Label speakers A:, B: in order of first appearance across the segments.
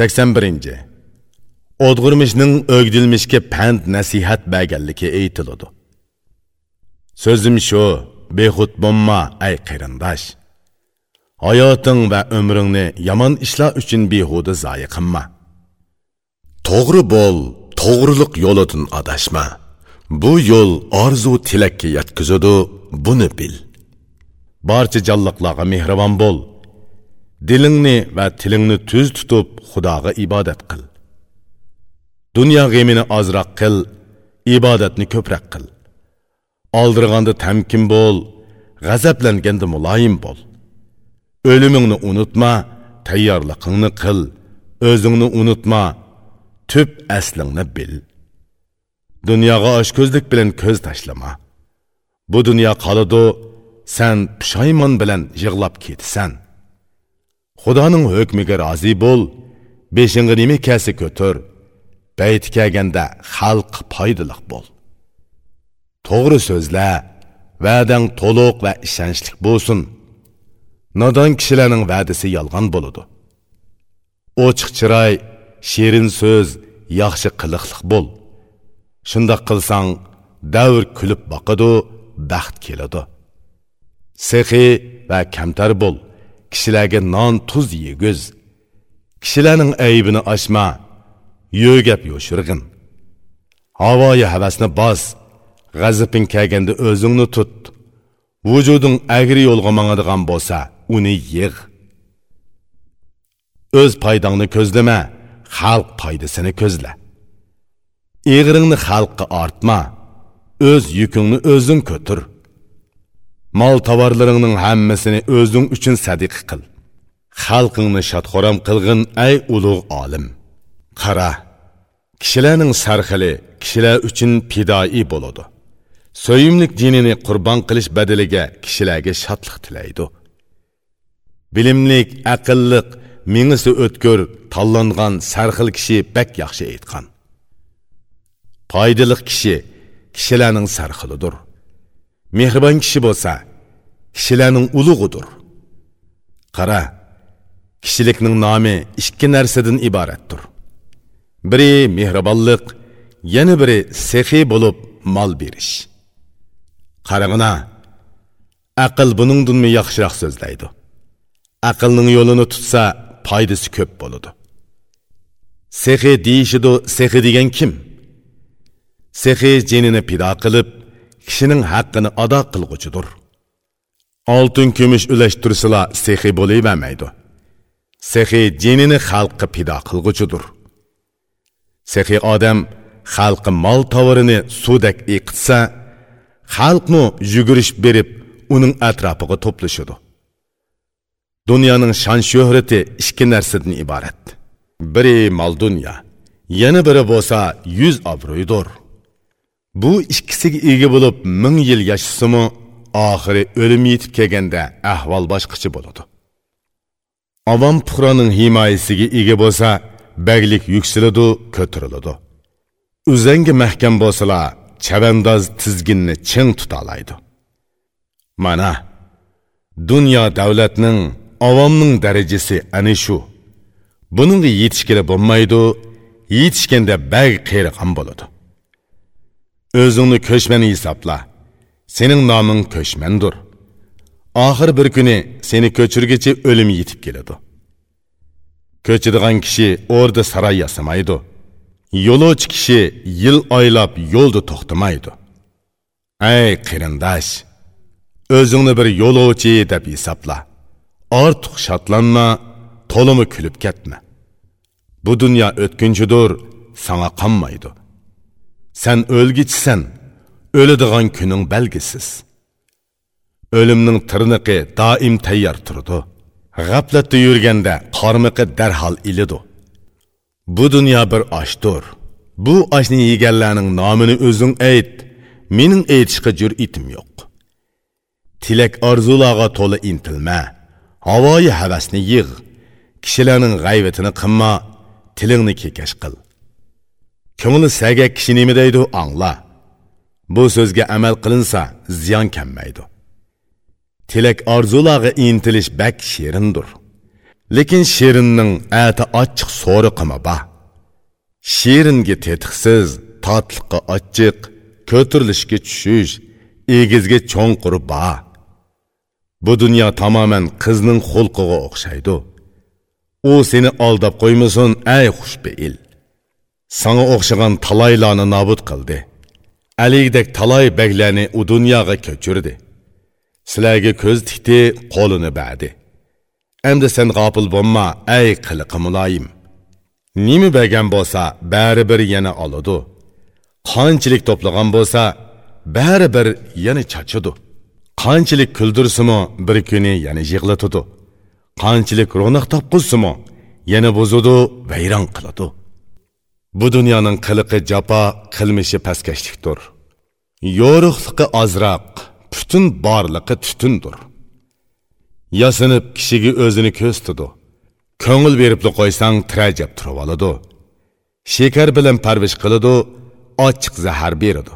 A: 81. O'dg'irmishning o'gdilmishga pand nasihat berganligi aytiladi. So'zim shu, behud bo'lma ay qarindosh. Hayoting va umringni yomon ishlar uchun behuda zoyi qilma. To'g'ri bo'l, to'g'rilik yo'lidan adashma. Bu yo'l orzu tilakka yetkazadi, buni bil. Barcha jalliqlarga mehribon bo'l. Dilingni va tilingni tuz tutib Xudoga ibodat qil. Dunyo g'emini ozroq qil, ibodatni ko'proq qil. Oldirganda tamkin bo'l, g'azablanganda muloyim bo'l. O'limingni unutma, tayyorliqingni qil. O'zingni unutma, tüp aslingni bil. Dunyoga oshko'zlik bilan ko'z tashlama. Bu dunyo qoladi, sen pushaymon bilan yig'lab ketsan Xudoning hukmiga rozi bo'l, beshingga nima kelsa ko'tar. Bayt kelganda xalq foydaliq bo'l. To'g'ri so'zla, va'dang to'liq va ishonchli bo'lsin. Nodon kishilarning va'dasi yolg'on bo'ladi. Ochiq chiroy, shirin so'z, yaxshi qiliqliq bo'l. Shundoq qilsang, davr kulib boqadi, baxt keladi. Sehi va kamtar bo'l. Kishilarga non tuz yeguz. Kishilarning aybini ochma. Yo'gap yo'shirg'in. Havoyi havasni bos. G'azabing kelganda o'zingni tut. Vujuding agri yo'lga mangadigan bo'lsa, uni yig'. O'z foydangni ko'zlama, xalq foydasini ko'zla. Eg'iringni xalqqa ortma, o'z yukingni o'zing ko'tir. Mol tovarlaringning hammasini o'zing uchun sadiq qil. Xalqingni shadxoram qilgin ay ulug' olim. Qara, kishilarning sarxili kishilar uchun pidoi bo'ladi. So'yimlik dinini qurbon qilish badaliga kishilarga shodlik tilaydi. Bilimlik, aqlliq, mingisi o'tkir, tanlangan sarxil kishi bak yaxshi aytgan. Foydali kishi kishilarning sarxilidir. Mehribon kishi bo'lsa, kishilarning ulug'idir. Qara, kishilikning nomi ikki narsadan iboratdir. Biri mehribonlik, yana biri sehiy bo'lib mol berish. Qarag'ina, aql buningdinmi yaxshiroq so'zlaydi. Aqlning yo'lini tutsa, foydasi ko'p bo'ladi. Sehi deyishidu, sehi degan kim? Sehi jinini pido qilib, kishining haqqini ado qilg'uchidir. Oltin kumush ulashtirsila sehiy bo'lavermaydi. sehiy jinini xalqqa pido qilg'uchidir. sehiy odam xalqi mol tovarini suvdak iqitsa xalqmi yugurish berib, uning atrofiga to'plashadi. Dunyoning shon shuhrati ikki narsadan iborat. Biri mol dunyo, yana biri bo'lsa 100 obro'ydir. Bu ikkisiga ega bo'lib ming yil yashasimi, oxiri o'lim yetib kelganda ahvol boshqacha bo'ladi. Avam puhroning himoyasiga ega bo'lsa, baglik yuksiladi, ko'tariladi. Uzangi mahkam bo'lsalar, chavandoz tizginni ching tutalaydi. Mana dunyo davlatning, avomning darajasi ana shu. Buningga yetishkila bo'lmaydi, yetishganda bag qiyriqan bo'ladi. Özünü köşmeni hesapla. Senin noming köşmendur. Oxir bir kuni seni ko'chirgichi o'lim yetib keladi. Ko'chidigan kishi o'rda saray yasamaydi. Yo'lovchi kishi yil oylab yo'lda to'xtamaydi. Ey qarindosh, o'zingni bir yo'lovchi deb hisobla. Ortiq shatlanma, to'limi kulib ketma. Bu dunyo o'tkinchidir, sana qanmaydi. Sen o'lgichisan, o'ladigan kuning belgisiz. O'limning tirniqi doim tayyor turdi. G'aflatda yurganda qarmiqi darhol ilidi. Bu dunyo bir oshdir. Bu oshni yeganlarning nomini o'zing ayt. Mening aytishga jur'atim yo'q. Tilak orzularga толы intilma. Havoyi havasni yig'. Kishilarning g'ayvatini qilma, tilingni kekash qil. Ko'ngli sagak kishi nima deydi, angla. Bu so'zga amal qilinsa, ziyon kelmaydi. Tilak orzularga intilish bak shirindir. lekin shirinning ati ochiq so'riqimi ba shiringa tetiqsiz totliqqa ochiq ko'tarilishga tushish egizga ба. ba bu dunyo tamoman qizning xulqiga o'xshaydi u seni aldab qo'ymasin ay xushbeil sana o'xshagan talaylarni nobud qildi aligdek talay baglarni u dunyoga ko'chirdi sizlarga ko'z tikdi qo'lini badi endi sen g'ofil bo'lma ay qiliqi muloyim nima bergan bo'lsa baribir yana oladi qanchalik to'plagan bo'lsa baribir yana chachidi qanchalik kuldirsimi bir kuni yana yig'latidi Қанчілік ронақ topqizsimi yana бұзуды, vayron qiladi bu dunyoning qiliqi jafo qilmishi pastkashlikdir. Yo'riqliqi ozroq butun borliqi tutundir. Yasinib kishiga o'zini ko'z tudi ko'ngil beribdi qo'ysang tirajab turib oladi. Shekar bilan parvish qiladi ochiq zahar beradi.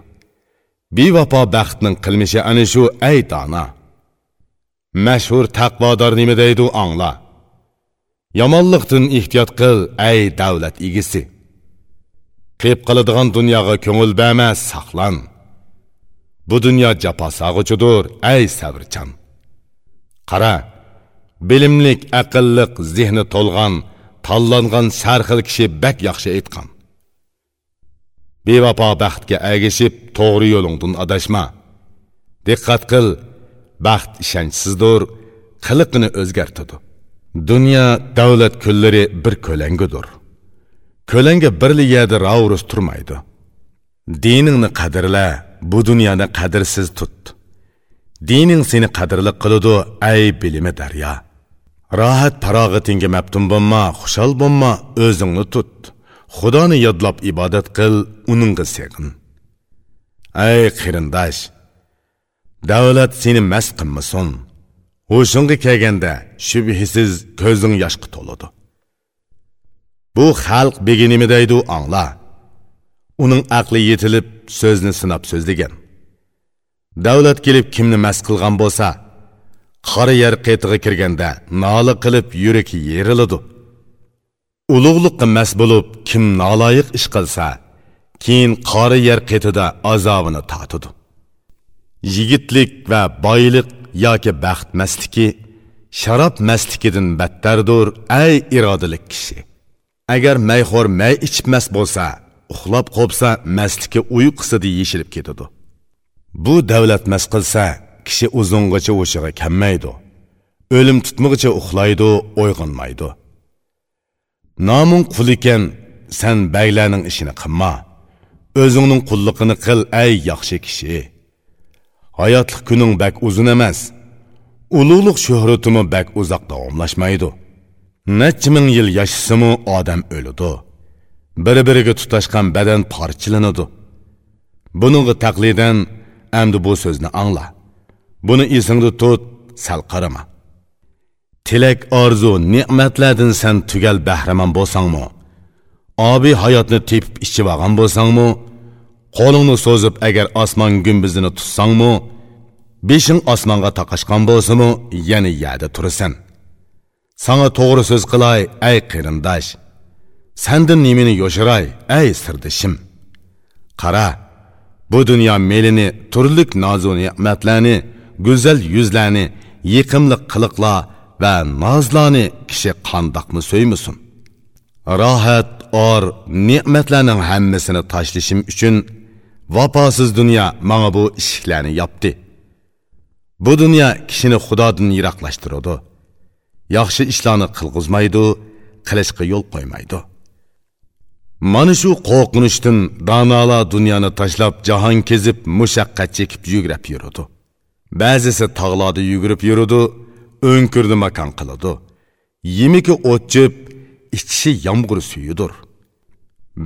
A: Bevafo baxtning qilmishi ana shu ay dona mashhur taqvodor nima deydi angla yomonlikdan ehtiyot qil ay davlat egisi qilib qiladigan dunyoga ko'ngil bermas saqlan. Bu dunyo jafo sag'uchidir ay sabrchan qara bilimlik aqlliq zehni to'lgan tanlangan sarxil kishi bak yaxshi aytgan. Bevafo baxtga agishib to'g'ri yo'lingdan adashma. Diqqat qil baxt ishonchsizdir qiliqini o'zgartidi dunyo davlat kunlari bir ko'langudir ko'langa birli yerda ravrus turmaydi. Diningni qadrla bu dunyoni qadrsiz tut. Dining seni qadrli qiladi ay bilimi daryo. Rohat parog'atingga maftun bo'lma xushal bo'lma o'zingni tut. Xudoni yodlab ibodat qil uningga seg'in ay qarindosh davlat seni mast qilmasin. Hushingga kelganda shubhisiz ko'zing yoshga to'ladi bu xalq begi nima deydi angla. Uning aqli yetilib so'zni sinab so'zlagan. Davlat kelib kimni mas qilgan bo'lsa qora yer qetig'i kirganda nola qilib yuragi yeriladi. Ulug'liqqa mas bo'lib kim noloyiq ish qilsa keyin qora yer qetida azobini tatidi yigitlik va boylik yoki baxt mastligi sharob mastligidan battardur ay irodalik kishi. Agar mayxo'r may ichib mast bo'lsa uxlab qolsa mastligi uyqusida yeshilib ketadi. Bu davlat mast qilsa kishi uzungacha o'shig'a kammaydi. O'lim tutmig'icha uxlaydi uyg'onmaydi noming qul ekan san baylarning ishini qilma. O'zingning qullig'ini qil ay yaxshi kishi. Hayotlik kuning bak uzun emas. Ulug'liq shuhratimi bak uzoq davomlashmaydi. Necha ming yil yashasimi odam o'lidi bir biriga tutashgan badan parchalanadi buningga taqlidan amdi bu so'zni angla. Buni esingda tut sal qarama. Tilak orzu ne'matlardan san tugal bahramon bo'lsangmi? Obiy hayotni tepib ichib olgan bo'lsangmi? Qo'lingni so'zib agar osmon gumbizini tutsangmi? Beshing osmonga taqashgan bo'lsimi yana yada turasan. Sana to'g'ri so'z qilay ay qarindosh sandan nimani yoshiray ay sirdishim qara bu dunyo melini turlik nozu ne'matlarni go'zal yuzlarni yiqimli qiliqlar va nozlarni kishi qandoqmi so'ymasin rohat or ne'matlarning hammasini tashlashim uchun vafosiz dunyo manga bu eshiklarni yopdi bu dunyo kishini xudodan yiroqlashtiradi yaxshi ishlarni qilg'izmaydi qilishga yo'l qo'ymaydi. Mana shu qo'rqinishdan donolar dunyoni tashlab jahon kezib mushaqqat chekib yugurib yurudi ba'zisi tog'larda yugurib yurudi o'nkirni makon qiladi. Yemiki o'tchib ichishi yomg'ir suyidir.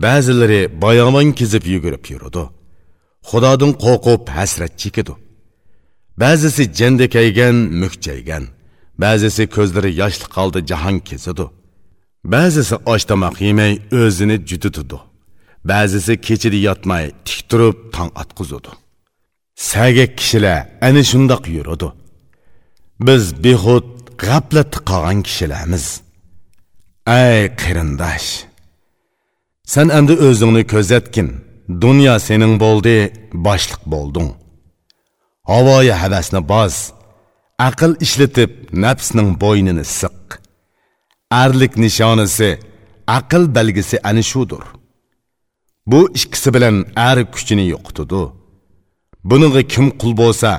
A: Ba'zilari bayomon kezib yugurib yurudi xudodan qo'rqib hasrat chekidi ba'zisi jandakaygan mukchaygan ba'zisi ko'zlari yoshli qoldi jahon kezidi ba'zisi osh tomoq yemay o'zini jutitidi ba'zisi kechida yotmay tik turib tong otqizudi sagak kishilar ana shundoq yurudi biz behud g'aflatda qolgan kishilarmiz. Ay qarindosh sen endi o'zingni ko'zatgin. Dunyo sening bo'ldi boshliq bo'lding. Havoyi havasni boz. Aql ishlatib nafsning bo'ynini siq. Arlik nishonisi aql belgisi ana shudir. Bu ikkisi bilan ar kuchini yo'qotadi. Buningga kim qul bo'lsa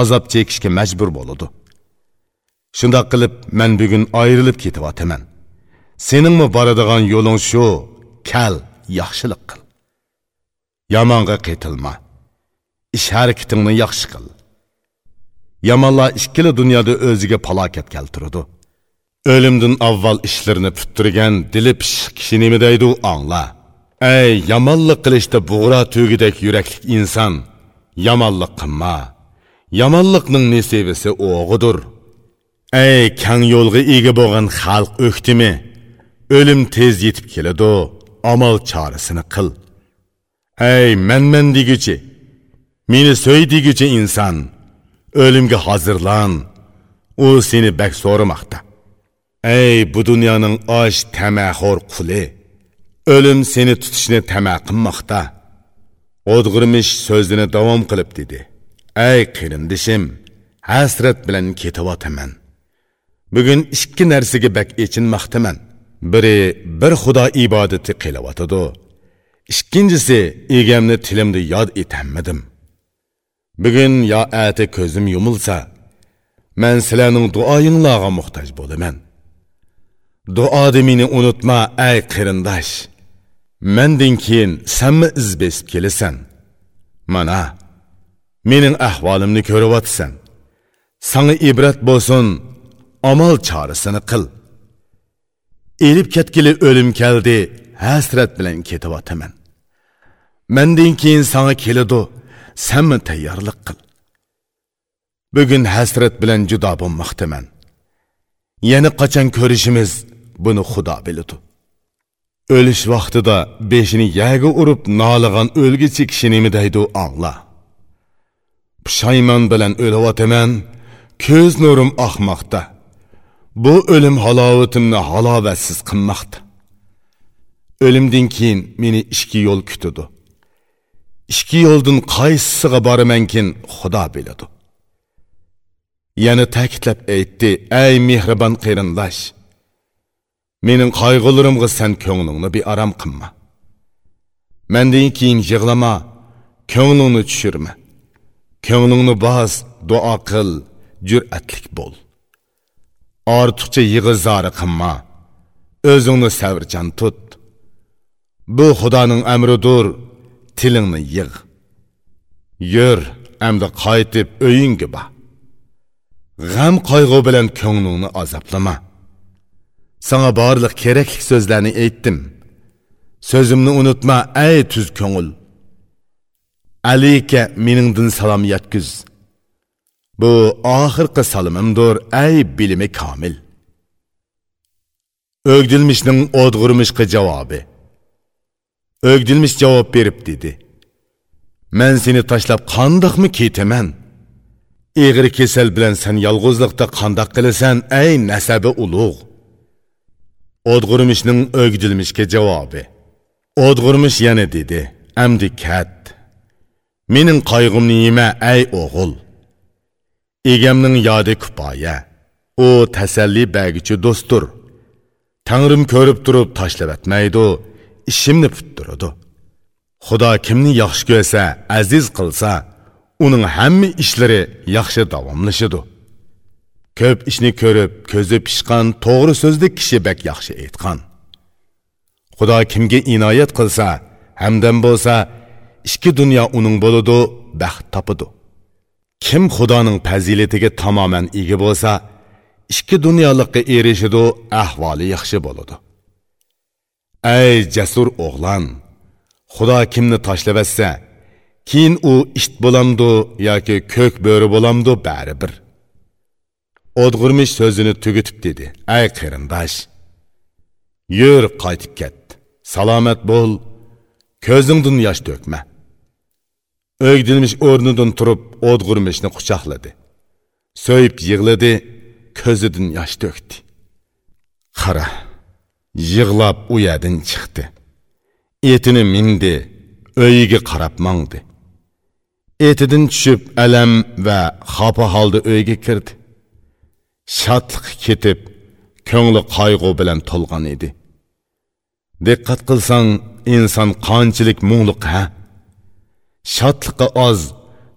A: azob chekishga majbur bo'ladi. Shundoq qilib man bugun ayrilib ketyapman. Seningmi boradigan yo'ling shu kal yaxshilik qil. Yomonga qaytilma. Ish harakatingni yaxshi qil. Yomonlar ikkili dunyoda o'ziga palokat keltiradi o'limdan avval ishlarini puttirgan dili pishiq kishi nima deydi angla ey yomonlik qilishda bug'ra tugidek yuraklik inson yomonlik qilma yomonlikning nesibisi o'g'idir ey kang yo'lga ega bo'lgan xalq o'ktimi o'lim tez yetib keladi amal chorasini qil ey manman deguchi meni so'y deguchi inson o'limga hozirlan u seni bak so'ramoqda ey bu dunyoning osh tamaxo'r quli. O'lim seni tutishni tama qilmoqda o'dg'irmish so'zini davom qilib dedi. Ey qarindishim hasrat bilan ketyapman bugun ikki narsaga bak echinmoqdaman biri bir xudo ibodati qilyotidi ikkinchisi egamni tilimda yod etanmadim bugun yo ati ko'zim yumilsa man sizlarning duoyinglarga muhtoj bo'laman. Duoda meni unutma ey qarindosh. Mandan keyin sanmi iz besib kelasan. Mana mening ahvolimni ko'ryapsan. Sanga ibrat bo'lsin amal chorasini qil. Elib ketgili o'lim keldi hasrat bilan ketyapman mandan keyin sanga keladi. Sanmi tayyorlik qil. Bugun hasrat bilan judo bo'lmoqdaman. Yana qachon ko'rishimiz buni xudo biladi. O'lish vaqtida beshini yaga urib noligan o'lgichi kishi nima deydi angla pushaymon bilan o'lyotaman ko'z nurim oqmoqda. Bu o'lim halovatimni halovatsiz qilmoqda. O'limdan keyin meni ikki yo'l kutadi. Ikki yo'ldan qaysisiga boramankin xudo biladi. Yana ta'kidlab aytdi ey mehribon qarindosh mening qayg'ularimga sen ko'nglingni bearam qilma. Mandan keyin yig'lama ko'nglingni tushirma. Ko'nglingni bos duo qil jur'atlik bo'l. Ortiqcha yig'izori qilma o'zingni savrchan tut. Bu xudoning amridir tilingni yig' yur endi qaytib uyingga bor g'am qayg'u bilan ko'nglingni azoblama sana barliq kerakli so'zlarni aytdim. So'zimni unutma ey tuz ko'ngil. Alika meningdin salom yetkuz bu oxirgi salomimdir ey bilimi komil. O'gdilmishning o'dg'urmishqa javobi. O'gdilmish javob berib dedi. Man seni tashlab qandoqmi ketaman? Eg'ir kasal bilan sen yolg'izlikda qandoq qilasan ey nasabi ulug' o'dg'urmishning o'gdilmishga javobi. O'dg'urmish yana dedi amdi kat. Mening qayg'imni yema ey o'g'il. Egamning yodi kifoya u tasalli bagichi do'stdir tangrim ko'rib turib tashlab atmaydi ishimni puttiradi. Xudo kimni yaxshi ko'rsa aziz qilsa uning hamma ishlari yaxshi davomlashidi ko'p ishni ko'rib ko'zi pishqan to'g'ri so'zli kishi bak yaxshi aytgan. Xudo kimga inoyat qilsa hamdam bo'lsa ichki dunyo uning bo'ladi baxt topidi kim xudoning fazilatiga tamoman ega bo'lsa ichki dunyolikqa erishidi ahvoli yaxshi bo'ladi. Ey jasur o'g'lon xudo kimni tashlabassa keyin u isht bo'lamdi yoki ko'k bo'ri bo'lamdi baribir o'dg'irmish so'zini tugitib dedi. Ey qarindosh yur qaytib ket. Salomat bo'l ko'zingdan yosh to'kma. O'gdilmish o'rnidan turib o'dg'irmishni quchoqladi. So'yib yig'ladi ko'zidan yosh to'kdi. Qara. Yig'lab u yerdan chiqdi. Etini mindi o'yiga qarab mangdi. Etidan tushib alam va xafa holda uyga kirdi. Shodliq ketib ko'ngli qayg'u bilan to'lgan edi. Diqqat qilsang inson qanchalik mungluq ha? Shodliqqa oz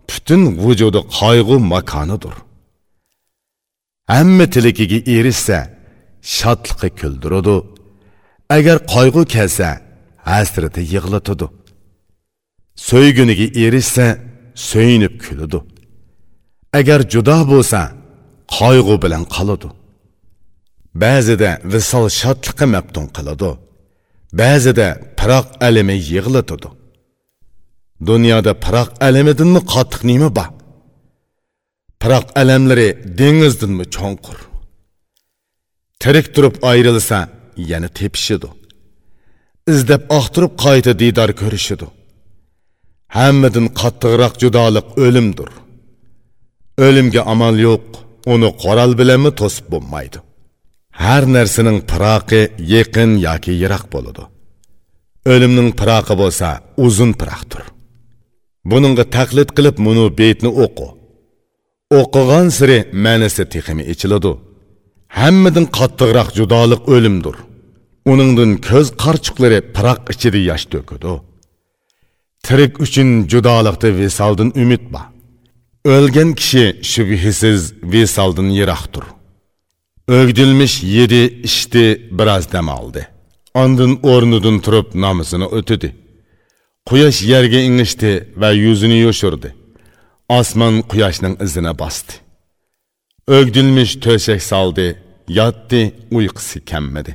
A: butun vujudi qayg'u makonidir hamma tilikiga erishsa shodliqqa kuldiradi. Agar qayg'u kelsa hasrati yig'latadi so'yguniga erishsa so'yinib kuladi agar judo bo'lsa qayg'u bilan qoladi ba'zida visol shodliqqa maftun qiladi ba'zida piroq alimi yig'latadi dunyoda piroq alimidanmi qattiq nima bor? Piroq alamlari dengizdinmi cho'nqur? Tirik turib ayrilsa yana tepishidi izlab oqtirib qayta diydor ko'rishidi hammadan qattiqroq judolik o'limdir. O'limga amal yo'q uni qoral bilanmi to'sib bo'lmaydi. Har narsaning piroqi yaqin yoki yiroq bo'ladi. O'limning piroqi bo'lsa uzun piroqdir. Buningga taqlid qilib muni betni o'qi. O'qigan siri ma'nisi teximi ichiladi. Hammadan qattiqroq judolik o'limdir. Uningdan ko'z qarchuqlari piroq ichida yosh to'kadi. Tirik uchun judolikda visoldan umid bor. O'lgan kishi shubhisiz visoldan yiroqdir. O'gdilmish yedi ichdi biroz dam oldi. Ondin o'rnidan turib namusini o'tidi. Quyosh yerga ingishdi va yuzini yo'shirdi. Osmon quyoshning izini bosdi o'gdilmish to'shak soldi yotdi uyqusi kammadi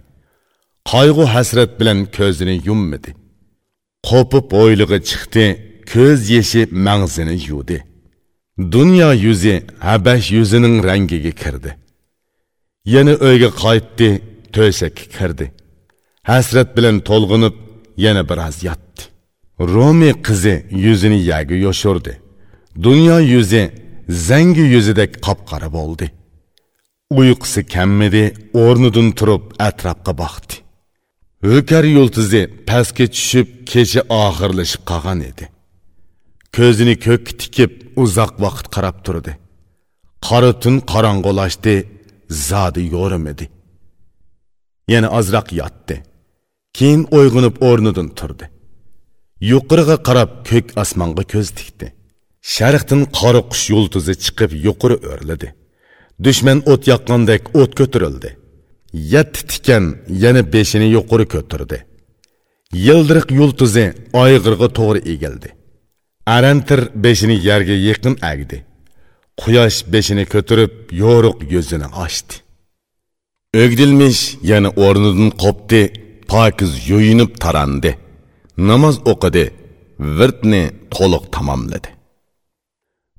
A: qayg'u hasrat bilan ko'zini yummadi qo'pib o'ylig'i chiqdi ko'z yeshi mag'zini yuvdi dunyo yuzi habash yuzining rangiga kirdi yana uyga qaytdi to'shakka kirdi hasrat bilan to'lg'inib yana biroz yotdi romi qizi yuzini yagi yoshurdi dunyo yuzi zangi yuzidek qop qora bo'ldi uyqusi kammidi o'rnidan turib atrofga boqdi Ökər yultuzi pəskə düşüb kechi oxirlashib qolgan edi. Ko'zini ko'k tikib uzoq vaqt qarab turdi. Qora tun qorong'ulashdi, zodi yo'rimidi. Yana ozroq yotdi. Keyin uyg'onib o'rnidan turdi. Yuqoriga qarab ko'k. Sharqdan qora qush yulduzi chiqib yuqori o'rladi. Dushman o't yoqqandek o't ko'tarildi. yetti tikan yana beshini yuqori ko'tardi. Yildiriq yulduzi oyg'irga to'g'ri egildi. Arantir beshini yerga yaqin agdi. Quyosh beshini ko'tarib yo'riq yuzini ochdi. O'gdilmish yana o'rnidan qopdi pokiz yo'yinib tarandi. Namoz o'qidi virtni to'liq tamomladi.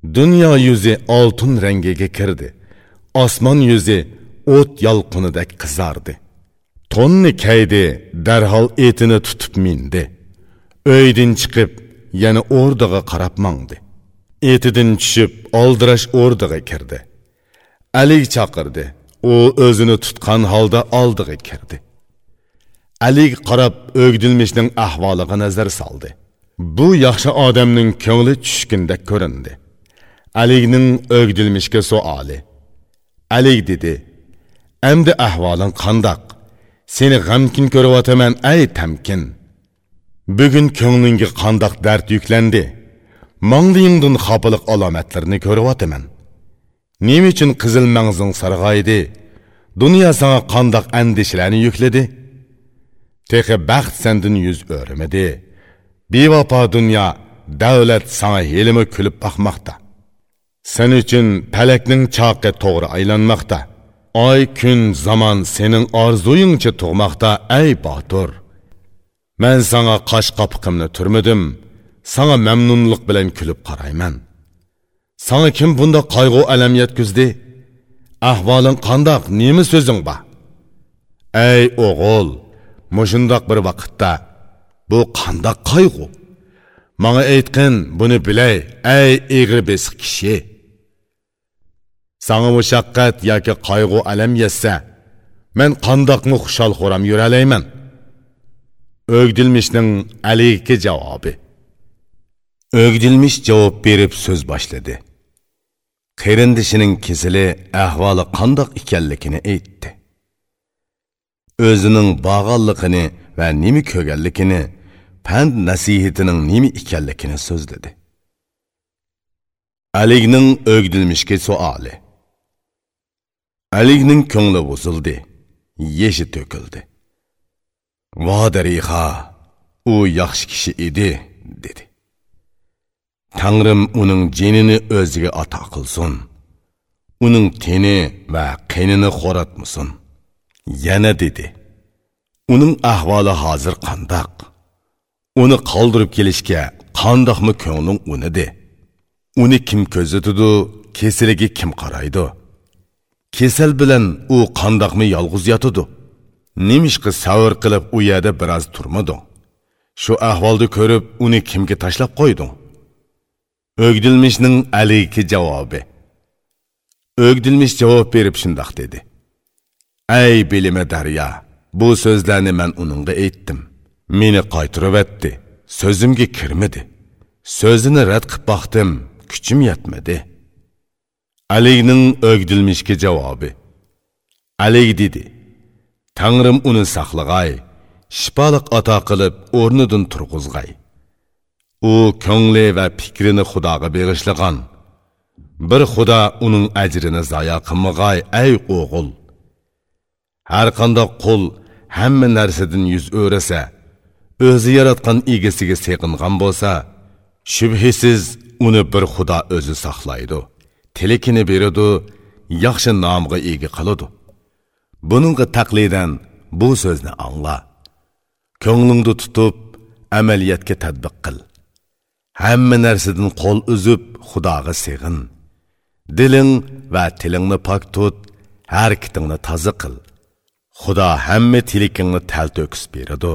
A: Dunyo yuzi oltin rangiga kirdi. Osmon yuzi o't yolqinidek qizardi. To'nni kaydi darhol etini tutib mindi. Uydan chiqib yana o'rdaga qarab mangdi. Etidan tushib oldirash o'rdaga kirdi. Ali chaqirdi. U o'zini tutgan holda oldiga kirdi. Ali qarab o'gdilmishning ahvoliga nazar soldi. Bu yaxshi odamning ko'ngli tushgundek ko'rindi. Alikning o'gdilmishga suoli Ali dedi Әмді әхвалың қандақ? Сені ғамкин көріп атамен әй тәмкин. Бүгін көңліңге қандақ дәрт yüklendi. Маңдыйыңдың қапылық аламәтлеріні көріп атамен. Нем үшін қызыл мәңзің сарғайды? Dünya sana qandaq əndişlərini yükledi? Texi bəxt səndin yüz örmedi. Bivapa dünya, dövlət sana helimi külüb baxmaqda. Sen üçün palakning çaqı to'g'ri aylanmoqda. Oy kun zamon sening orzuingcha tug'moqda ey botur. Man sanga qosh qopiqimni turmidim sanga mamnunlik bilan kulib qarayman. Sanga kim bunda qayg'u alam yetkizdi ahvoling qandoq nima so'zing bor? Ey o'g'il mushundoq bir vaqtda bu qandoq qayg'u manga aytgin buni bilay ey egri besiq kishi. Саңа мұшаққат яки қайғу әлем есі, Мен қандақмы құшал қорам юрәлеймен. Өгділмішнің әлейкі жауабы. Өгділміш жауап беріп сөз башлады. Қеріндішінің кезілі әхвалы қандақ икәлікіні әйтті. Өзінің бағалықыны вә немі көгәлікіні, пәнд нәсихетінің немі икәлікіні сөздеді. Әлігнің өгділмішке суалы. Әлігнің көңілі бұзылды, еші төкілді. Va dariha, u yaxshi kishi edi, dedi. Tangrim uning jinini o'ziga ato qilsin. Uning teni va qinini xo'ratmasin. Yana dedi. Uning ahvoli hozir qandoq? Uni qoldirib kelishga qandoqmi ko'ngling unidi? Uni kim ko'zatadi, kesiliga kim qaraydi? Kesal bilan u qandoqmi yolg'iz yotidi nemishqa savr qilib u yerda biroz turmading? Shu ahvolni ko'rib, uni kimga tashlab qo'yding? O'gdilmishning alayki javobi. O'gdilmish javob berib shundoq dedi. Ey bilima daryo, bu so'zlarni men uningga aytdim. Meni qaytiribatdi. So'zimga kirmadi. So'zini rad qilib boqdim kuchim yetmadi. Aligning o'gdilmishga javobi. Alig dedi: Tangrim uni saqlag'ay, shifoliq ato qilib o'rnidan turg'izg'ay. U ko'ngli va fikrini Xudoga beg'ishlagan. Bir Xudo uning ajrini zoya qilmag'ay, ey o'g'il. Har qanday qul hamma narsadan yuz o'rasa, o'zi yaratgan egasiga seqingan bo'lsa, shubhisiz uni bir Xudo o'zi saqlaydi. Tilikini beradi, yaxshi nomga ega qiladi. Buningga taqlidan bu so'zni angla. Ko'nglingda tutib, amaliyatga tatbiq qil. Hamma narsadan qo'l uzib, Xudoga seg'in. Diling va tilingni pok tut, harakatingni toza qil. Xudo hamma tilikingni tal to'kis beradi.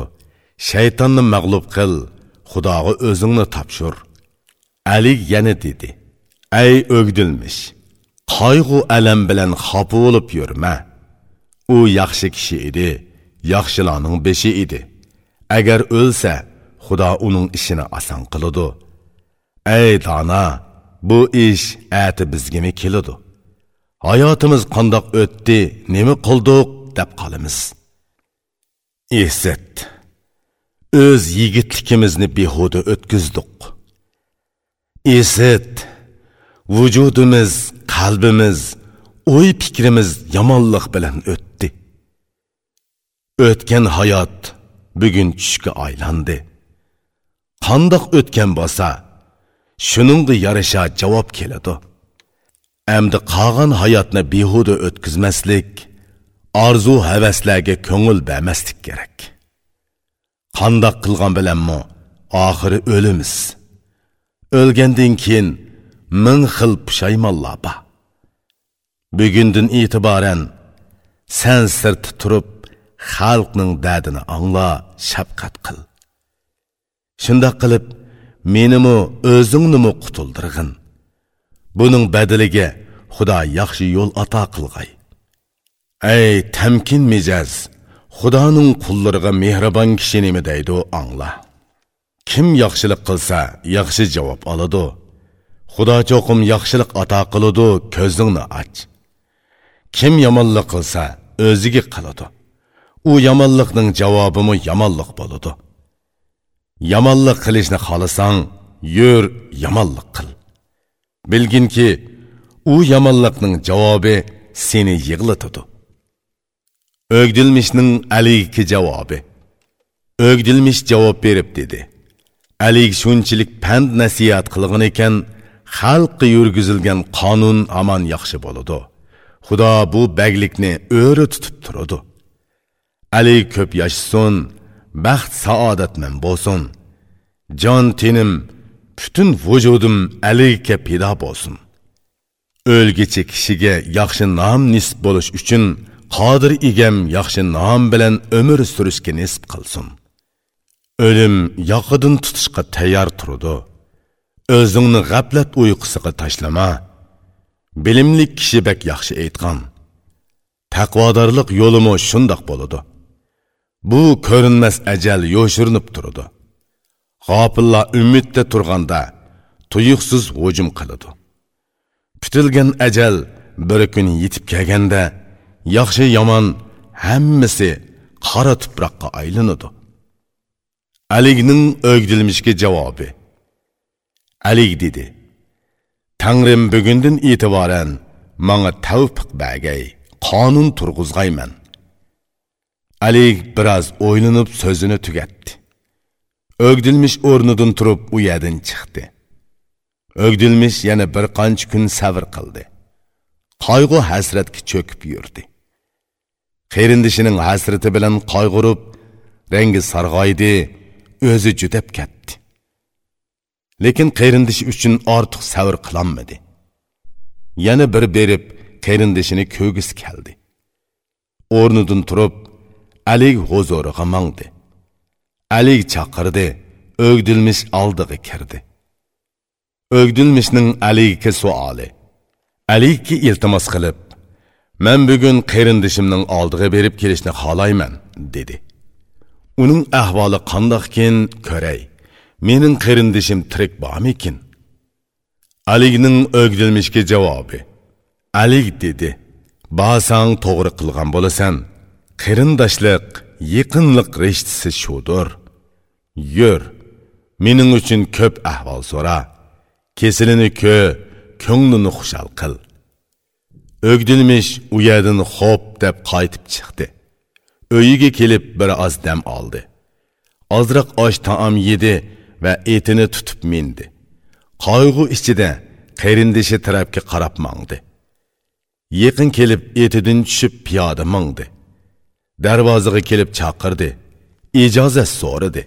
A: Shaytonni mag'lub qil, Xudoga o'zingni topshir. Ali yana dedi: Ey o'gdilmish, qayg'u alam bilan xafa bo'lib yurma. u yaxshi kishi edi yaxshilarning beshi edi. Agar o'lsa xudo uning ishini oson qiladi ey dona bu ish ati bizgimi keladi hayotimiz qandoq o'tdi nima qildik deb qolamiz. Esat o'z yigitligimizni behuda o'tkazdik. Esat vujudimiz qalbimiz o'y fikrimiz yomonlik bilan o'tdi. O'tgan hayot bugun tushga aylandi. Qandoq o'tgan bo'lsa shuningga yarasha javob keladi. Endi qolgan hayotni behuda o'tkazmaslik orzu havaslarga ko'ngil bermaslik kerak. Qandoq qilgan bilanmi oxiri o'limiz. O'lgandan keyin ming xil pushaymonlar bor Bugündün itibarən sən sırtı turub xalqның dədini anla, şəfqət qıl. Şundaq qılıb menimi özüngnimi qutuldırğın. Bunun bədiliga Xudo yaxshi yo'l ato qilg'ay. Ey tamkin mijaz, Xudoning qullariga mehribon kishi nima deydi angla. Kim yaxshilik qilsa, yaxshi javob oladi. Xudo cho'qim yaxshilik ato qiladi, ko'zingni och. kim yomonlik qilsa o'ziga qiladi. U yomonlikning javobimi yomonlik bo'ladi. Yomonlik qilishni xohlasang yur yomonlik qil. Bilginki u yomonlikning javobi seni yig'latadi. O'gdilmishning aligi javobi. O'gdilmish javob berib dedi. Alik shunchalik pand nasihat qilgan ekan xalqqa yurgizilgan qonun aman yaxshi bo'ladi Xudo bu baglikni o'ri tutib turadi. Ali ko'p yashasin, baxt saodatman bo'lsin. Jon tenim, butun vujudim Aliga pido bo'lsin. O'lgichi kishiga yaxshi nom nisb bo'lish uchun qodir egam yaxshi nom bilan umr surishga nisb qilsin. O'lim yoqidan tutishga tayyor turdi O'zingni g'aflat uyqusiga tashlama. bilimli kishi bak yaxshi aytgan. Taqvodorlik yo'limi shundoq bo'ladi. Bu ko'rinmas ajal yo'shirinib turadi. G'ofillar umidda turganda tuyuqsiz hujum qiladi. Kutilgan ajal bir kun yetib kelganda yaxshi yomon hammasi qora tuproqqa aylanadi. Aligning o'gdilmishga javobi. Ali dedi tangrim bugundan e'tiboran manga tavfiq bagay qonun turg'izg'ayman. Ali biroz o'ylanib so'zini tugatdi. O'gdilmish o'rnidan turib u yerdan chiqdi. O'gdilmish yana bir qancha kun sabr qildi. Qayg'u hasratga cho'kib yurdi. Qerindishining hasrati bilan qayg'urib rangi sarg'oydi o'zi judab ketdi lekin qayrindishi uchun ortiq savr qilolmadi yana bir berib qayrindishini ko'gisi keldi. O'rnidan turib alik huzuriga mangdi. Alik chaqirdi o'gdilmish oldiga kirdi. O'gdilmishning alikka suoli. Alikka iltimos qilib man bugun qayrindishimning oldiga berib kelishni xohlayman dedi. Uning ahvoli qandoqkin ko'ray. Mening qarindishim tirik bormikin alikning o'gdilmishga javobi. Alik dedi basang to'g'ri qilgan bo'lasan. Qarindoshlik yaqinlik rishtisi shudir. Yur mening uchun ko'p ahvol so'ra. Kesilini kö ko'nglini xushal qil. O'gdilmish u yerdan xo'p deb qaytib chiqdi. Uyiga kelib bir oz dam oldi. Ozroq osh taom yedi va etini tutib mindi. Qayg'u ichida qarindishi tarafga qarab mangdi. Yaqin kelib etidan tushib piyoda mangdi. Darvozaga kelib chaqirdi. Ijozat so'radi